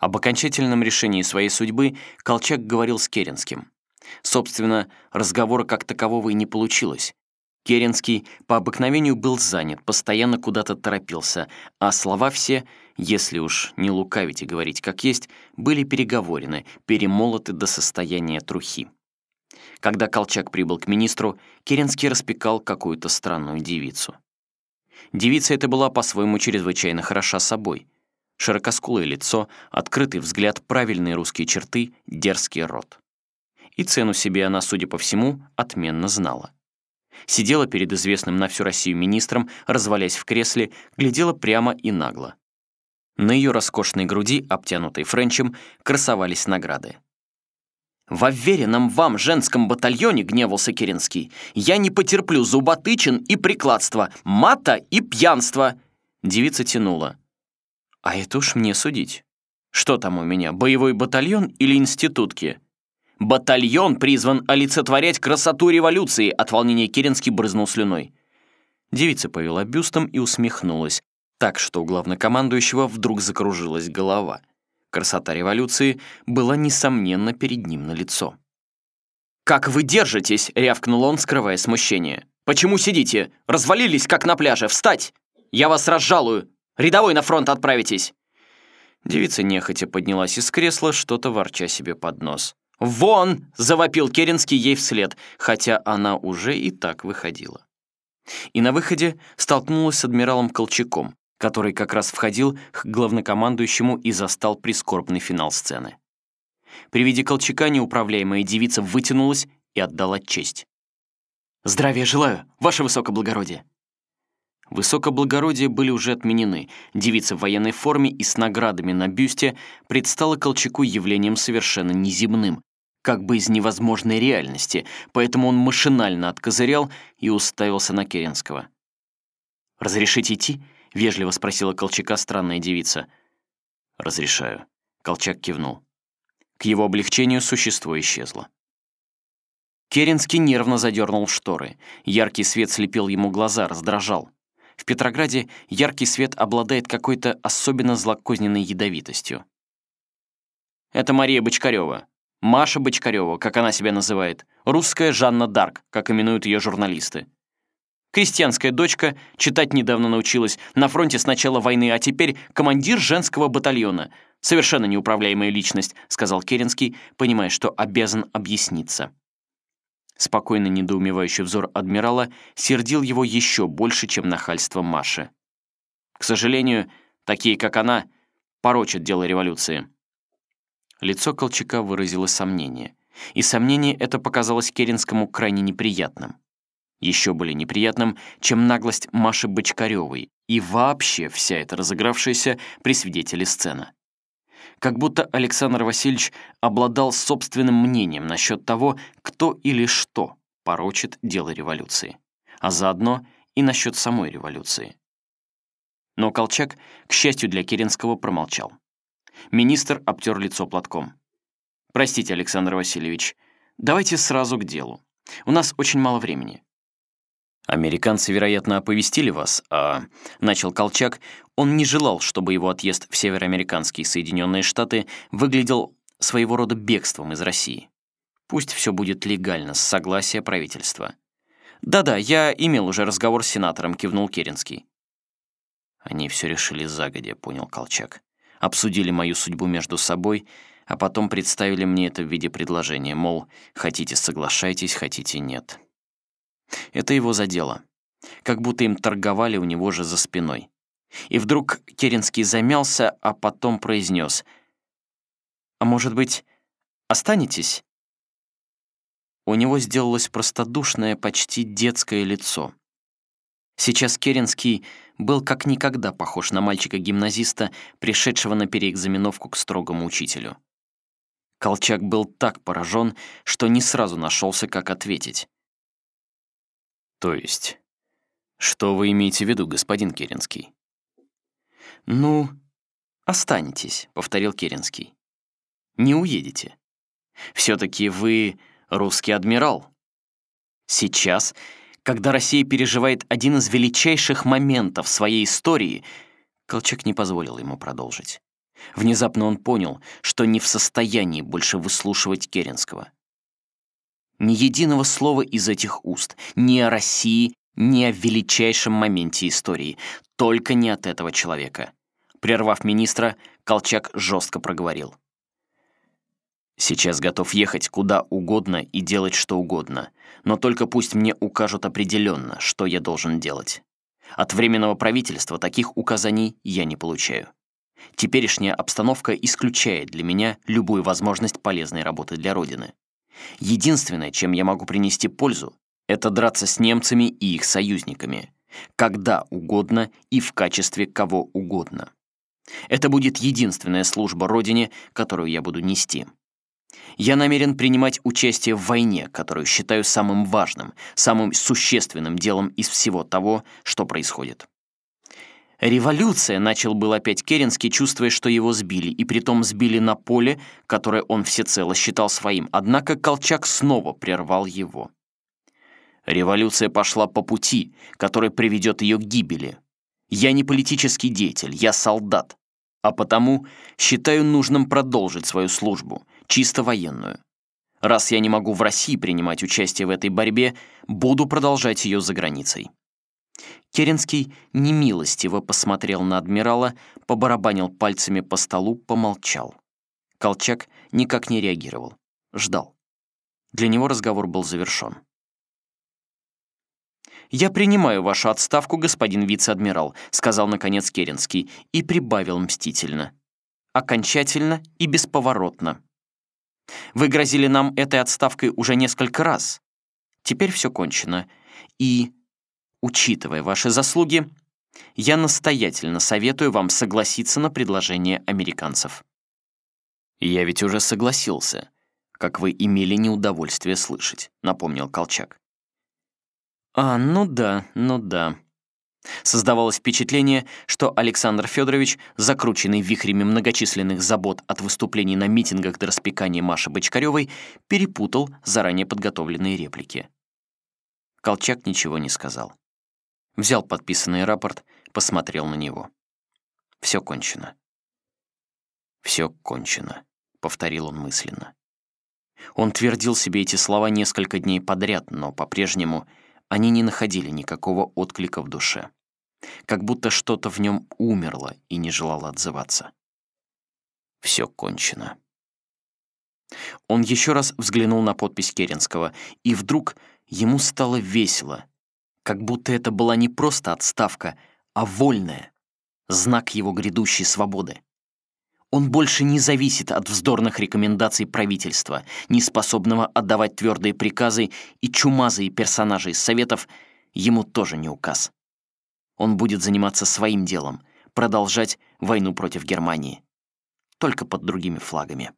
Об окончательном решении своей судьбы Колчак говорил с Керенским. Собственно, разговора как такового и не получилось. Керенский по обыкновению был занят, постоянно куда-то торопился, а слова все, если уж не лукавить и говорить как есть, были переговорены, перемолоты до состояния трухи. Когда Колчак прибыл к министру, Керенский распекал какую-то странную девицу. Девица эта была по-своему чрезвычайно хороша собой. Широкоскулое лицо, открытый взгляд, правильные русские черты, дерзкий рот. И цену себе она, судя по всему, отменно знала. Сидела перед известным на всю Россию министром, развалясь в кресле, глядела прямо и нагло. На ее роскошной груди, обтянутой френчем, красовались награды. «В уверенном вам женском батальоне, — гневался Керенский, — я не потерплю зуботычин и прикладства, мата и пьянства!» Девица тянула. «А это уж мне судить. Что там у меня, боевой батальон или институтки?» «Батальон призван олицетворять красоту революции!» От волнения Керенский брызнул слюной. Девица повела бюстом и усмехнулась, так что у главнокомандующего вдруг закружилась голова — Красота революции была, несомненно, перед ним на лицо. «Как вы держитесь?» — рявкнул он, скрывая смущение. «Почему сидите? Развалились, как на пляже. Встать! Я вас разжалую! Рядовой на фронт отправитесь!» Девица нехотя поднялась из кресла, что-то ворча себе под нос. «Вон!» — завопил Керенский ей вслед, хотя она уже и так выходила. И на выходе столкнулась с адмиралом Колчаком, который как раз входил к главнокомандующему и застал прискорбный финал сцены. При виде Колчака неуправляемая девица вытянулась и отдала честь. «Здравия желаю, ваше высокоблагородие!» Высокоблагородие были уже отменены. Девица в военной форме и с наградами на бюсте предстала Колчаку явлением совершенно неземным, как бы из невозможной реальности, поэтому он машинально откозырял и уставился на Керенского. «Разрешите идти?» — вежливо спросила Колчака странная девица. «Разрешаю». Колчак кивнул. К его облегчению существо исчезло. Керенский нервно задернул шторы. Яркий свет слепил ему глаза, раздражал. В Петрограде яркий свет обладает какой-то особенно злокозненной ядовитостью. Это Мария Бочкарева. Маша Бочкарева, как она себя называет. Русская Жанна Дарк, как именуют ее журналисты. Крестьянская дочка, читать недавно научилась, на фронте с начала войны, а теперь командир женского батальона. Совершенно неуправляемая личность, сказал Керенский, понимая, что обязан объясниться. Спокойный недоумевающий взор адмирала сердил его еще больше, чем нахальство Маши. К сожалению, такие, как она, порочат дело революции. Лицо Колчака выразило сомнение. И сомнение это показалось Керенскому крайне неприятным еще более неприятным, чем наглость Маши Бочкаревой и вообще вся эта разыгравшаяся при свидетеле сцена. Как будто Александр Васильевич обладал собственным мнением насчет того, кто или что порочит дело революции, а заодно и насчет самой революции. Но Колчак, к счастью для Керенского, промолчал. Министр обтер лицо платком. «Простите, Александр Васильевич, давайте сразу к делу. У нас очень мало времени. «Американцы, вероятно, оповестили вас, а...» — начал Колчак. Он не желал, чтобы его отъезд в североамериканские Соединенные Штаты выглядел своего рода бегством из России. Пусть все будет легально, с согласия правительства. «Да-да, я имел уже разговор с сенатором», — кивнул Керенский. Они все решили загодя, понял Колчак. Обсудили мою судьбу между собой, а потом представили мне это в виде предложения, мол, хотите соглашайтесь, хотите нет. Это его задело. Как будто им торговали у него же за спиной. И вдруг Керенский замялся, а потом произнес. «А может быть, останетесь?» У него сделалось простодушное, почти детское лицо. Сейчас Керенский был как никогда похож на мальчика-гимназиста, пришедшего на переэкзаменовку к строгому учителю. Колчак был так поражен, что не сразу нашелся, как ответить. То есть, что вы имеете в виду, господин Керенский? Ну, останетесь, повторил Керенский. Не уедете. Все-таки вы русский адмирал. Сейчас, когда Россия переживает один из величайших моментов своей истории, Колчак не позволил ему продолжить. Внезапно он понял, что не в состоянии больше выслушивать Керенского. Ни единого слова из этих уст, ни о России, ни о величайшем моменте истории, только не от этого человека. Прервав министра, Колчак жестко проговорил. «Сейчас готов ехать куда угодно и делать что угодно, но только пусть мне укажут определенно, что я должен делать. От Временного правительства таких указаний я не получаю. Теперешняя обстановка исключает для меня любую возможность полезной работы для Родины. Единственное, чем я могу принести пользу, это драться с немцами и их союзниками, когда угодно и в качестве кого угодно. Это будет единственная служба Родине, которую я буду нести. Я намерен принимать участие в войне, которую считаю самым важным, самым существенным делом из всего того, что происходит. «Революция!» — начал был опять Керенский, чувствуя, что его сбили, и притом сбили на поле, которое он всецело считал своим. Однако Колчак снова прервал его. «Революция пошла по пути, который приведет ее к гибели. Я не политический деятель, я солдат, а потому считаю нужным продолжить свою службу, чисто военную. Раз я не могу в России принимать участие в этой борьбе, буду продолжать ее за границей. Керенский немилостиво посмотрел на адмирала, побарабанил пальцами по столу, помолчал. Колчак никак не реагировал. Ждал. Для него разговор был завершен. «Я принимаю вашу отставку, господин вице-адмирал», сказал, наконец, Керенский, и прибавил мстительно. «Окончательно и бесповоротно. Вы грозили нам этой отставкой уже несколько раз. Теперь все кончено. И Учитывая ваши заслуги, я настоятельно советую вам согласиться на предложение американцев. Я ведь уже согласился, как вы имели неудовольствие слышать, напомнил Колчак. А, ну да, ну да. Создавалось впечатление, что Александр Федорович, закрученный вихрями многочисленных забот от выступлений на митингах до распекания Маши Бочкаревой, перепутал заранее подготовленные реплики. Колчак ничего не сказал. Взял подписанный рапорт, посмотрел на него. Все кончено. Все кончено, повторил он мысленно. Он твердил себе эти слова несколько дней подряд, но по-прежнему они не находили никакого отклика в душе. Как будто что-то в нем умерло и не желало отзываться. Все кончено. Он еще раз взглянул на подпись Керенского, и вдруг ему стало весело, как будто это была не просто отставка, а вольная, знак его грядущей свободы. Он больше не зависит от вздорных рекомендаций правительства, не способного отдавать твердые приказы, и чумазые персонажи из Советов ему тоже не указ. Он будет заниматься своим делом, продолжать войну против Германии, только под другими флагами.